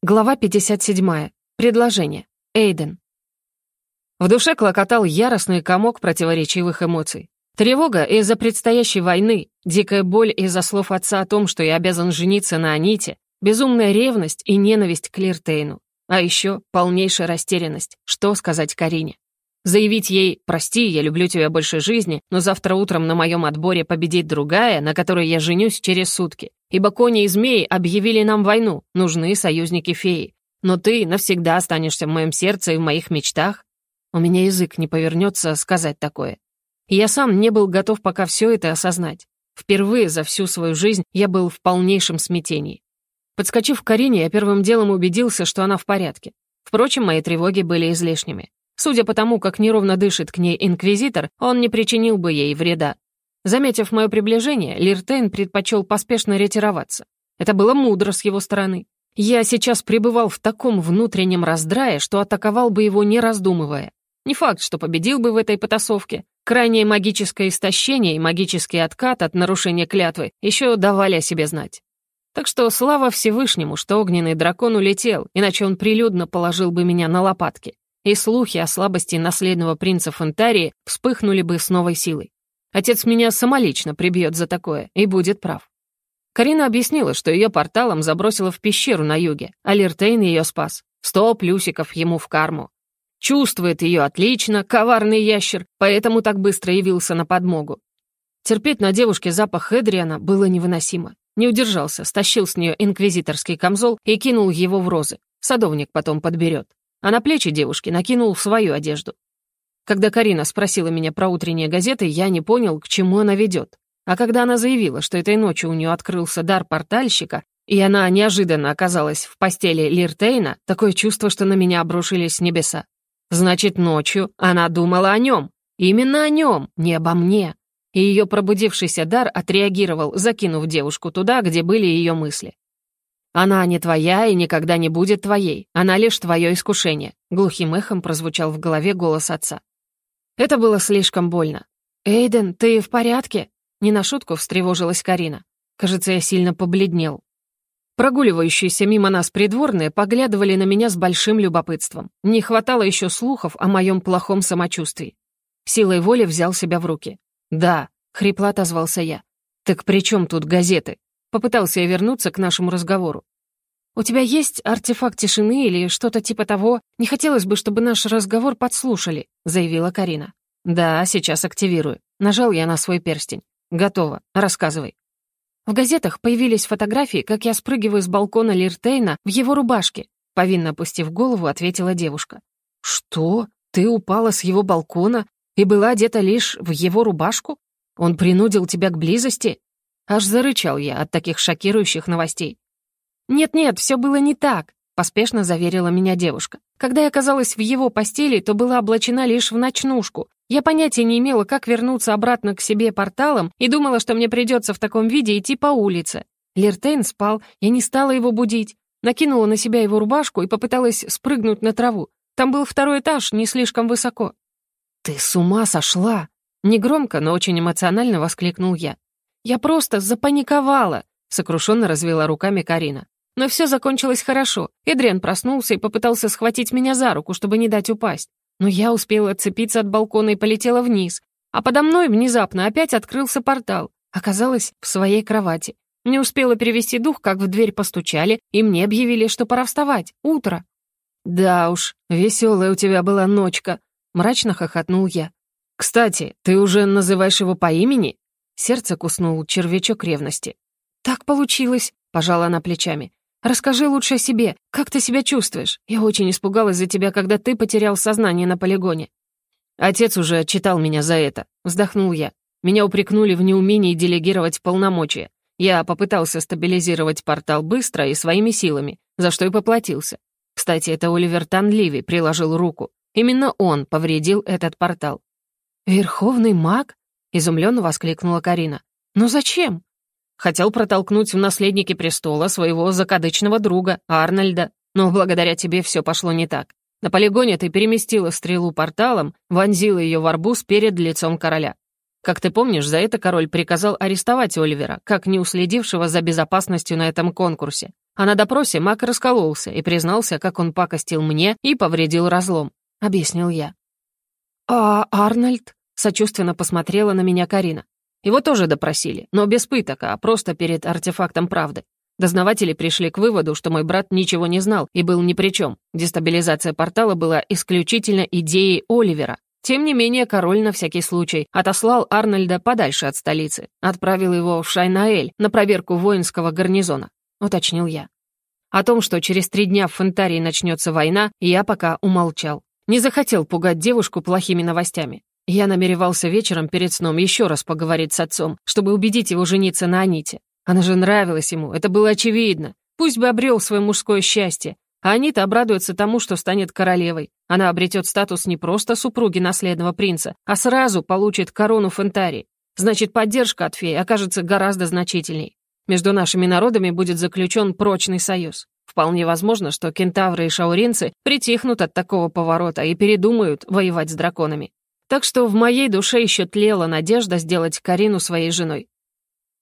Глава 57. Предложение. Эйден. В душе клокотал яростный комок противоречивых эмоций. Тревога из-за предстоящей войны, дикая боль из-за слов отца о том, что я обязан жениться на Аните, безумная ревность и ненависть к Лиртейну. А еще полнейшая растерянность. Что сказать Карине? Заявить ей «Прости, я люблю тебя больше жизни, но завтра утром на моем отборе победит другая, на которой я женюсь через сутки. Ибо кони и змеи объявили нам войну, нужны союзники феи. Но ты навсегда останешься в моем сердце и в моих мечтах. У меня язык не повернется сказать такое. Я сам не был готов пока все это осознать. Впервые за всю свою жизнь я был в полнейшем смятении. Подскочив к Карине, я первым делом убедился, что она в порядке. Впрочем, мои тревоги были излишними. Судя по тому, как неровно дышит к ней инквизитор, он не причинил бы ей вреда. Заметив мое приближение, Лиртейн предпочел поспешно ретироваться. Это было мудро с его стороны. Я сейчас пребывал в таком внутреннем раздрае, что атаковал бы его, не раздумывая. Не факт, что победил бы в этой потасовке. Крайнее магическое истощение и магический откат от нарушения клятвы еще давали о себе знать. Так что слава Всевышнему, что огненный дракон улетел, иначе он прилюдно положил бы меня на лопатки. И слухи о слабости наследного принца Фонтарии вспыхнули бы с новой силой. Отец меня самолично прибьет за такое и будет прав. Карина объяснила, что ее порталом забросила в пещеру на юге, а Лиртейн ее спас. Сто плюсиков ему в карму. Чувствует ее отлично, коварный ящер, поэтому так быстро явился на подмогу. Терпеть на девушке запах Эдриана было невыносимо. Не удержался, стащил с нее инквизиторский камзол и кинул его в розы. Садовник потом подберет. А на плечи девушки накинул свою одежду. Когда Карина спросила меня про утренние газеты, я не понял, к чему она ведет. А когда она заявила, что этой ночью у нее открылся дар портальщика, и она неожиданно оказалась в постели Лиртейна, такое чувство, что на меня обрушились небеса. Значит, ночью она думала о нем. Именно о нем, не обо мне. И ее пробудившийся дар отреагировал, закинув девушку туда, где были ее мысли. «Она не твоя и никогда не будет твоей. Она лишь твое искушение», — глухим эхом прозвучал в голове голос отца. Это было слишком больно. «Эйден, ты в порядке?» Не на шутку встревожилась Карина. Кажется, я сильно побледнел. Прогуливающиеся мимо нас придворные поглядывали на меня с большим любопытством. Не хватало еще слухов о моем плохом самочувствии. Силой воли взял себя в руки. «Да», — хрипло отозвался я. «Так при чем тут газеты?» Попытался я вернуться к нашему разговору. «У тебя есть артефакт тишины или что-то типа того? Не хотелось бы, чтобы наш разговор подслушали», — заявила Карина. «Да, сейчас активирую». Нажал я на свой перстень. «Готово. Рассказывай». В газетах появились фотографии, как я спрыгиваю с балкона Лиртейна в его рубашке. Повинно опустив голову, ответила девушка. «Что? Ты упала с его балкона и была одета лишь в его рубашку? Он принудил тебя к близости?» Аж зарычал я от таких шокирующих новостей. «Нет-нет, все было не так», — поспешно заверила меня девушка. «Когда я оказалась в его постели, то была облачена лишь в ночнушку. Я понятия не имела, как вернуться обратно к себе порталом и думала, что мне придется в таком виде идти по улице. Лертейн спал, я не стала его будить. Накинула на себя его рубашку и попыталась спрыгнуть на траву. Там был второй этаж, не слишком высоко. «Ты с ума сошла!» Негромко, но очень эмоционально воскликнул я. «Я просто запаниковала!» — сокрушенно развела руками Карина. Но все закончилось хорошо. Эдриан проснулся и попытался схватить меня за руку, чтобы не дать упасть. Но я успела отцепиться от балкона и полетела вниз. А подо мной внезапно опять открылся портал. Оказалась в своей кровати. Не успела перевести дух, как в дверь постучали, и мне объявили, что пора вставать. Утро. «Да уж, веселая у тебя была ночка», — мрачно хохотнул я. «Кстати, ты уже называешь его по имени?» Сердце куснул червячок ревности. «Так получилось», — пожала она плечами. Расскажи лучше о себе. Как ты себя чувствуешь? Я очень испугалась за тебя, когда ты потерял сознание на полигоне». «Отец уже отчитал меня за это», — вздохнул я. Меня упрекнули в неумении делегировать полномочия. Я попытался стабилизировать портал быстро и своими силами, за что и поплатился. Кстати, это Оливер Танливи приложил руку. Именно он повредил этот портал. «Верховный маг?» — изумленно воскликнула Карина. «Но зачем?» Хотел протолкнуть в наследники престола своего закадычного друга, Арнольда, но благодаря тебе все пошло не так. На полигоне ты переместила стрелу порталом, вонзила ее в арбуз перед лицом короля. Как ты помнишь, за это король приказал арестовать Оливера, как не уследившего за безопасностью на этом конкурсе. А на допросе Мак раскололся и признался, как он пакостил мне и повредил разлом. Объяснил я. «А Арнольд?» — сочувственно посмотрела на меня Карина. Его тоже допросили, но без пыток, а просто перед артефактом правды. Дознаватели пришли к выводу, что мой брат ничего не знал и был ни при чем. Дестабилизация портала была исключительно идеей Оливера. Тем не менее, король на всякий случай отослал Арнольда подальше от столицы, отправил его в Шайнаэль на проверку воинского гарнизона, уточнил я. О том, что через три дня в Фонтарии начнется война, я пока умолчал. Не захотел пугать девушку плохими новостями. Я намеревался вечером перед сном еще раз поговорить с отцом, чтобы убедить его жениться на Аните. Она же нравилась ему, это было очевидно. Пусть бы обрел свое мужское счастье. А Анита обрадуется тому, что станет королевой. Она обретет статус не просто супруги наследного принца, а сразу получит корону Фентари. Значит, поддержка от феи окажется гораздо значительней. Между нашими народами будет заключен прочный союз. Вполне возможно, что кентавры и шауринцы притихнут от такого поворота и передумают воевать с драконами. Так что в моей душе еще тлела надежда сделать Карину своей женой.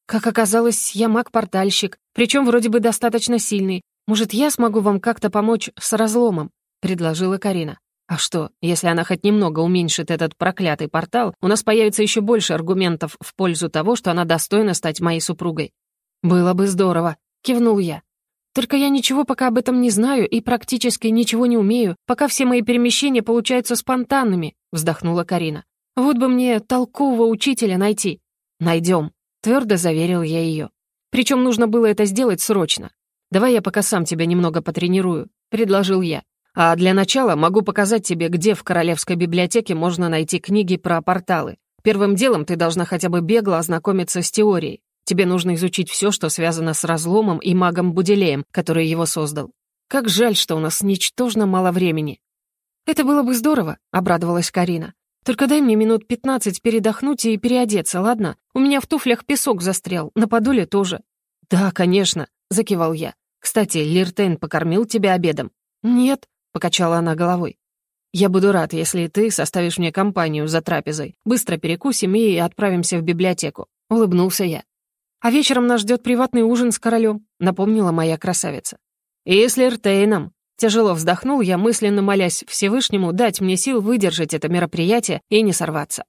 Как оказалось, я маг-портальщик, причем вроде бы достаточно сильный. Может, я смогу вам как-то помочь с разломом?» — предложила Карина. «А что, если она хоть немного уменьшит этот проклятый портал, у нас появится еще больше аргументов в пользу того, что она достойна стать моей супругой?» «Было бы здорово», — кивнул я. «Только я ничего пока об этом не знаю и практически ничего не умею, пока все мои перемещения получаются спонтанными», вздохнула Карина. «Вот бы мне толкового учителя найти». «Найдем», — твердо заверил я ее. Причем нужно было это сделать срочно. «Давай я пока сам тебя немного потренирую», — предложил я. «А для начала могу показать тебе, где в Королевской библиотеке можно найти книги про порталы. Первым делом ты должна хотя бы бегло ознакомиться с теорией. Тебе нужно изучить все, что связано с разломом и магом Буделеем, который его создал. Как жаль, что у нас ничтожно мало времени. «Это было бы здорово», — обрадовалась Карина. «Только дай мне минут пятнадцать передохнуть и переодеться, ладно? У меня в туфлях песок застрял, на подоле тоже». «Да, конечно», — закивал я. «Кстати, Лиртейн покормил тебя обедом?» «Нет», — покачала она головой. «Я буду рад, если ты составишь мне компанию за трапезой. Быстро перекусим и отправимся в библиотеку», — улыбнулся я. «А вечером нас ждет приватный ужин с королем», — напомнила моя красавица. «И с Лиртейном», Тяжело вздохнул я, мысленно молясь Всевышнему дать мне сил выдержать это мероприятие и не сорваться.